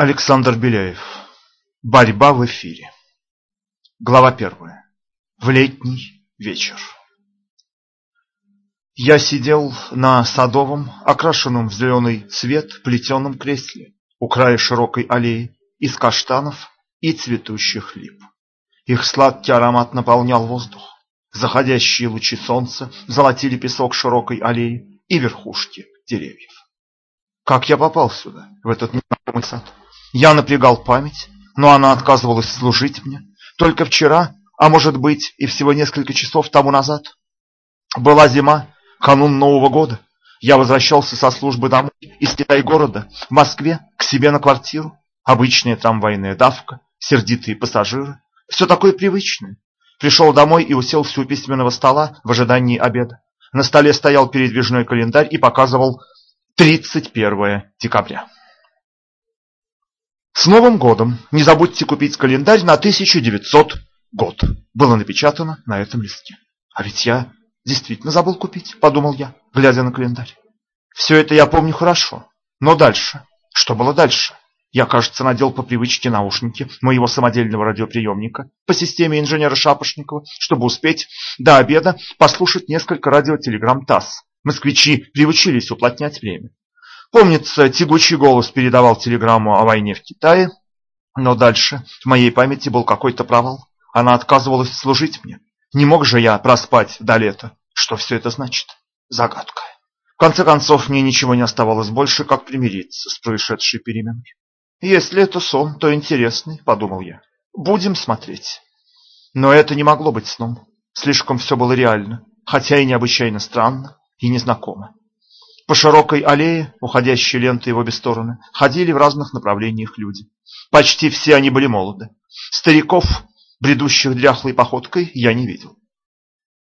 Александр Беляев. Борьба в эфире. Глава первая. В летний вечер. Я сидел на садовом, окрашенном в зеленый цвет плетеном кресле у края широкой аллеи из каштанов и цветущих лип. Их сладкий аромат наполнял воздух. Заходящие лучи солнца золотили песок широкой аллеи и верхушки деревьев. Как я попал сюда, в этот незнакомый сад? Я напрягал память, но она отказывалась служить мне. Только вчера, а может быть и всего несколько часов тому назад, была зима, канун Нового года. Я возвращался со службы домой из Китай-города, в Москве, к себе на квартиру. Обычная трамвайная давка, сердитые пассажиры. Все такое привычное. Пришел домой и уселся у письменного стола в ожидании обеда. На столе стоял передвижной календарь и показывал 31 декабря. Новым годом! Не забудьте купить календарь на 1900 год. Было напечатано на этом листке. А ведь я действительно забыл купить, подумал я, глядя на календарь. Все это я помню хорошо. Но дальше? Что было дальше? Я, кажется, надел по привычке наушники моего самодельного радиоприемника по системе инженера Шапошникова, чтобы успеть до обеда послушать несколько радиотелеграмм ТАСС. Москвичи приучились уплотнять время. Помнится, тягучий голос передавал телеграмму о войне в Китае, но дальше в моей памяти был какой-то провал. Она отказывалась служить мне. Не мог же я проспать до лета. Что все это значит? Загадка. В конце концов, мне ничего не оставалось больше, как примириться с происшедшей переменой. Если это сон, то интересный, подумал я. Будем смотреть. Но это не могло быть сном. Слишком все было реально, хотя и необычайно странно и незнакомо. По широкой аллее, уходящей лентой в обе стороны, ходили в разных направлениях люди. Почти все они были молоды. Стариков, бредущих дряхлой походкой, я не видел.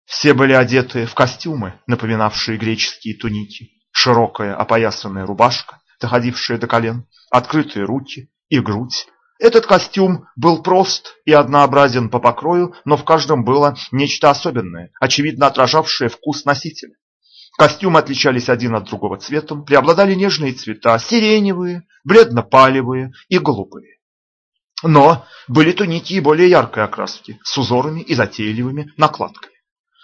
Все были одеты в костюмы, напоминавшие греческие туники. Широкая опоясанная рубашка, доходившая до колен, открытые руки и грудь. Этот костюм был прост и однообразен по покрою, но в каждом было нечто особенное, очевидно отражавшее вкус носителя. Костюмы отличались один от другого цветом, преобладали нежные цвета, сиреневые, бледно-палевые и голубые. Но были туники и более яркой окраски, с узорами и затейливыми накладками.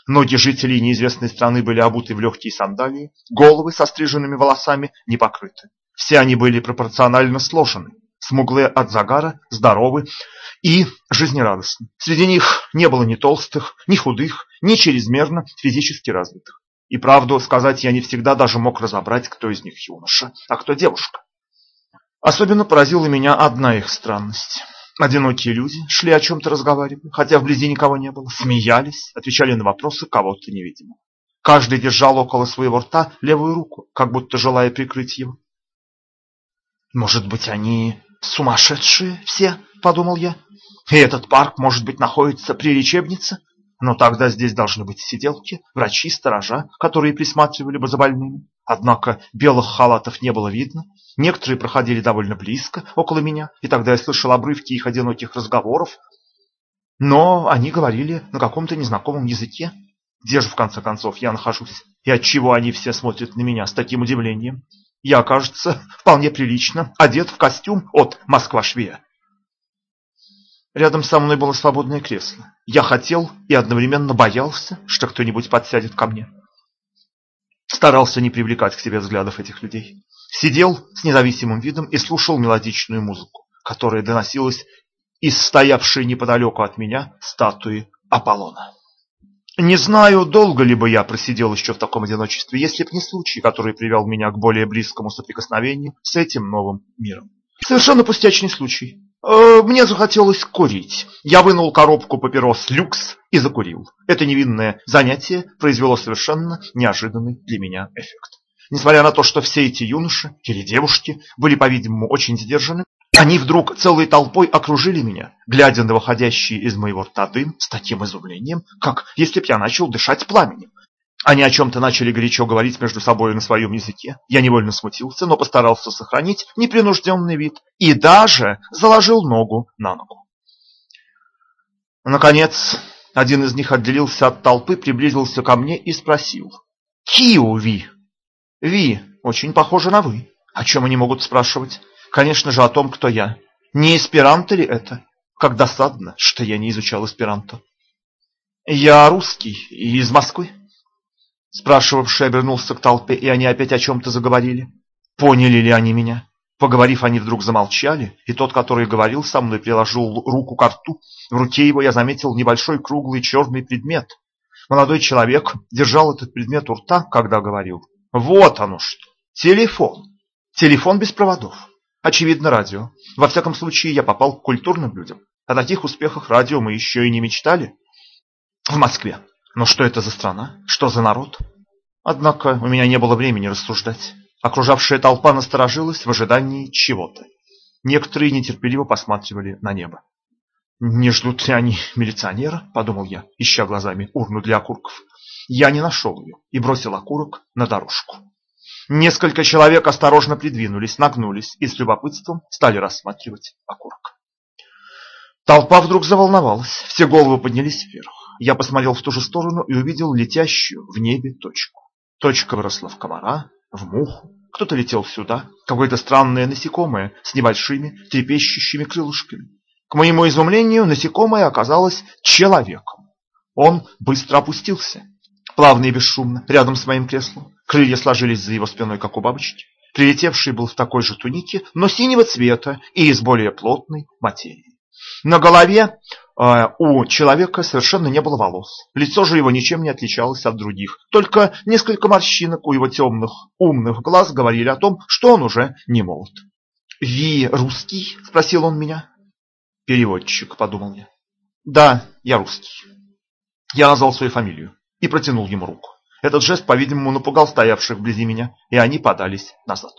Ноги жителей неизвестной страны были обуты в легкие сандалии, головы со стриженными волосами не покрыты. Все они были пропорционально сложены, смуглые от загара, здоровы и жизнерадостны. Среди них не было ни толстых, ни худых, ни чрезмерно физически развитых. И правду сказать, я не всегда даже мог разобрать, кто из них юноша, а кто девушка. Особенно поразила меня одна их странность. Одинокие люди шли о чем-то разговаривали, хотя вблизи никого не было, смеялись, отвечали на вопросы кого-то невидимого. Каждый держал около своего рта левую руку, как будто желая прикрыть его. «Может быть, они сумасшедшие все?» – подумал я. «И этот парк, может быть, находится при лечебнице?» Но тогда здесь должны быть сиделки, врачи, сторожа, которые присматривали бы за больными. Однако белых халатов не было видно. Некоторые проходили довольно близко, около меня, и тогда я слышал обрывки их одиноких разговоров. Но они говорили на каком-то незнакомом языке. Где же, в конце концов, я нахожусь? И отчего они все смотрят на меня с таким удивлением? Я, кажется, вполне прилично одет в костюм от Москва-Швея. Рядом со мной было свободное кресло. Я хотел и одновременно боялся, что кто-нибудь подсядет ко мне. Старался не привлекать к себе взглядов этих людей. Сидел с независимым видом и слушал мелодичную музыку, которая доносилась из стоявшей неподалеку от меня статуи Аполлона. Не знаю, долго ли бы я просидел еще в таком одиночестве, если б не случай, который привел меня к более близкому соприкосновению с этим новым миром. Совершенно пустячный случай. Э, мне захотелось курить. Я вынул коробку папирос «Люкс» и закурил. Это невинное занятие произвело совершенно неожиданный для меня эффект. Несмотря на то, что все эти юноши или девушки были, по-видимому, очень сдержаны, они вдруг целой толпой окружили меня, глядя на выходящий из моего рта дым с таким изумлением, как если б я начал дышать пламенем. Они о чем-то начали горячо говорить между собой на своем языке. Я невольно смутился, но постарался сохранить непринужденный вид и даже заложил ногу на ногу. Наконец, один из них отделился от толпы, приблизился ко мне и спросил. «Кио Ви?» «Ви, очень похоже на «вы». О чем они могут спрашивать? Конечно же, о том, кто я. Не эсперанто ли это? Как досадно, что я не изучал эсперанто. Я русский и из Москвы. Спрашивавший обернулся к толпе, и они опять о чем-то заговорили. Поняли ли они меня? Поговорив, они вдруг замолчали, и тот, который говорил со мной, приложил руку к рту. В руке его я заметил небольшой круглый черный предмет. Молодой человек держал этот предмет у рта, когда говорил. Вот оно что! Телефон! Телефон без проводов. Очевидно, радио. Во всяком случае, я попал к культурным людям. О таких успехах радио мы еще и не мечтали. В Москве. Но что это за страна? Что за народ? Однако у меня не было времени рассуждать. Окружавшая толпа насторожилась в ожидании чего-то. Некоторые нетерпеливо посматривали на небо. «Не ждут ли они милиционера?» – подумал я, ища глазами урну для окурков. Я не нашел ее и бросил окурок на дорожку. Несколько человек осторожно придвинулись, нагнулись и с любопытством стали рассматривать окурок. Толпа вдруг заволновалась, все головы поднялись вверх. Я посмотрел в ту же сторону и увидел летящую в небе точку. Точка выросла в комара, в муху. Кто-то летел сюда, какое-то странное насекомое с небольшими трепещущими крылышками. К моему изумлению, насекомое оказалось человеком. Он быстро опустился, плавно и бесшумно, рядом с моим креслом. Крылья сложились за его спиной, как у бабочки. Прилетевший был в такой же тунике, но синего цвета и из более плотной материи. На голове э, у человека совершенно не было волос. Лицо же его ничем не отличалось от других. Только несколько морщинок у его темных, умных глаз говорили о том, что он уже не молод. «Ви русский?» – спросил он меня. «Переводчик», – подумал я. «Да, я русский». Я назвал свою фамилию и протянул ему руку. Этот жест, по-видимому, напугал стоявших вблизи меня, и они подались назад.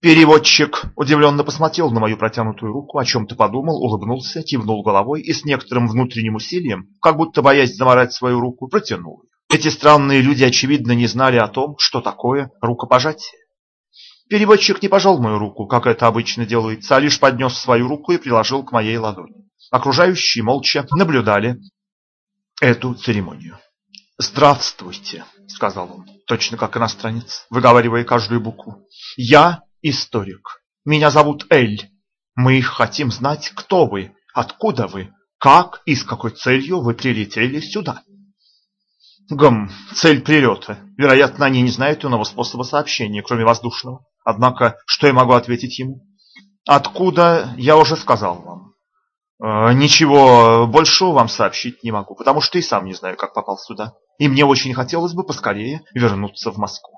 Переводчик удивленно посмотрел на мою протянутую руку, о чем-то подумал, улыбнулся, кивнул головой и с некоторым внутренним усилием, как будто боясь заморать свою руку, протянул. Эти странные люди, очевидно, не знали о том, что такое рукопожатие. Переводчик не пожал мою руку, как это обычно делается, а лишь поднес свою руку и приложил к моей ладони. Окружающие молча наблюдали эту церемонию. «Здравствуйте», — сказал он, точно как иностранец, выговаривая каждую букву. «Я историк. Меня зовут Эль. Мы хотим знать, кто вы, откуда вы, как и с какой целью вы прилетели сюда. Гм, цель прилета. Вероятно, они не знают иного способа сообщения, кроме воздушного. Однако, что я могу ответить ему? Откуда, я уже сказал вам. Э, ничего большего вам сообщить не могу, потому что и сам не знаю, как попал сюда. И мне очень хотелось бы поскорее вернуться в Москву.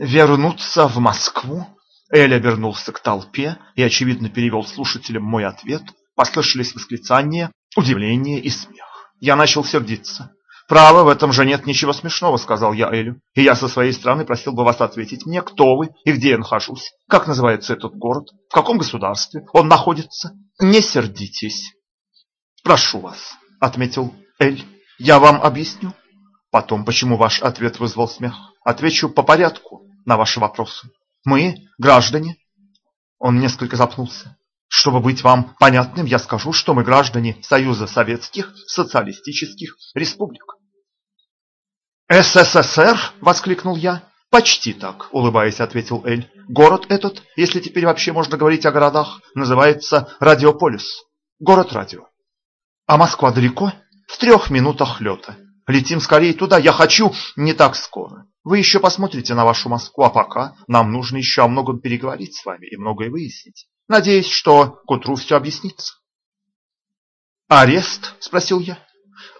Вернуться в Москву? Эль обернулся к толпе и, очевидно, перевел слушателям мой ответ. Послышались восклицания, удивление и смех. Я начал сердиться. «Право, в этом же нет ничего смешного», — сказал я Элю. «И я со своей стороны просил бы вас ответить мне, кто вы и где я нахожусь, как называется этот город, в каком государстве он находится. Не сердитесь». «Прошу вас», — отметил Эль. «Я вам объясню. Потом, почему ваш ответ вызвал смех. Отвечу по порядку на ваши вопросы. Мы, граждане, он несколько запнулся. Чтобы быть вам понятным, я скажу, что мы граждане Союза Советских Социалистических Республик. «СССР!» – воскликнул я. «Почти так», – улыбаясь, ответил Эль. «Город этот, если теперь вообще можно говорить о городах, называется Радиополис. Город-радио. А Москва далеко? В трех минутах лета. Летим скорее туда, я хочу не так скоро. Вы еще посмотрите на вашу Москву, а пока нам нужно еще о многом переговорить с вами и многое выяснить. Надеюсь, что к утру все объяснится. «Арест?» – спросил я.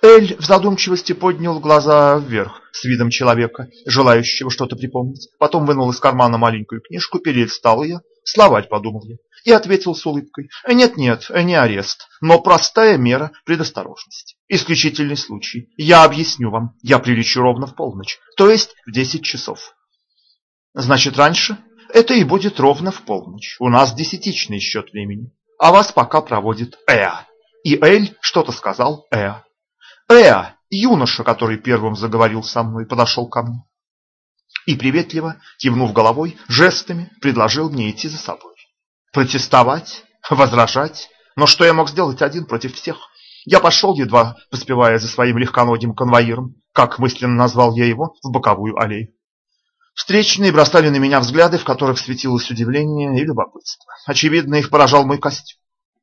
Эль в задумчивости поднял глаза вверх с видом человека, желающего что-то припомнить. Потом вынул из кармана маленькую книжку, перелистал ее. Словарь, подумал я, и ответил с улыбкой. Нет-нет, не арест, но простая мера предосторожности. Исключительный случай. Я объясню вам. Я прилечу ровно в полночь, то есть в десять часов. Значит, раньше? Это и будет ровно в полночь. У нас десятичный счет времени. А вас пока проводит Эа. И Эль что-то сказал Эа. Эа, юноша, который первым заговорил со мной, подошел ко мне. И приветливо, кивнув головой, жестами предложил мне идти за собой. Протестовать, возражать, но что я мог сделать один против всех? Я пошел, едва поспевая за своим легконогим конвоиром, как мысленно назвал я его, в боковую аллею. Встречные бросали на меня взгляды, в которых светилось удивление и любопытство. Очевидно, их поражал мой костюм.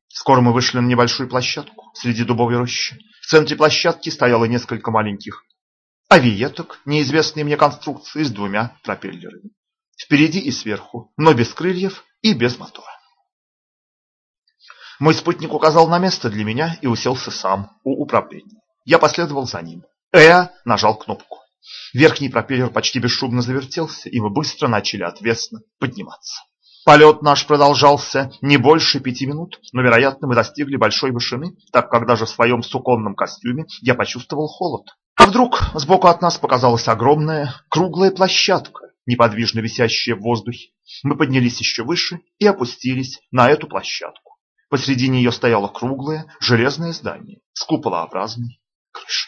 Скоро мы вышли на небольшую площадку среди дубовой рощи. В центре площадки стояло несколько маленьких авиеток, неизвестной мне конструкции, с двумя пропеллерами. Впереди и сверху, но без крыльев и без мотора. Мой спутник указал на место для меня и уселся сам у управления. Я последовал за ним. Эа нажал кнопку. Верхний пропеллер почти бесшумно завертелся, и мы быстро начали отвесно подниматься. Полет наш продолжался не больше пяти минут, но, вероятно, мы достигли большой вышины, так как даже в своем суконном костюме я почувствовал холод. А вдруг сбоку от нас показалась огромная круглая площадка, неподвижно висящая в воздухе. Мы поднялись еще выше и опустились на эту площадку. Посреди нее стояло круглое железное здание с куполообразной крышей.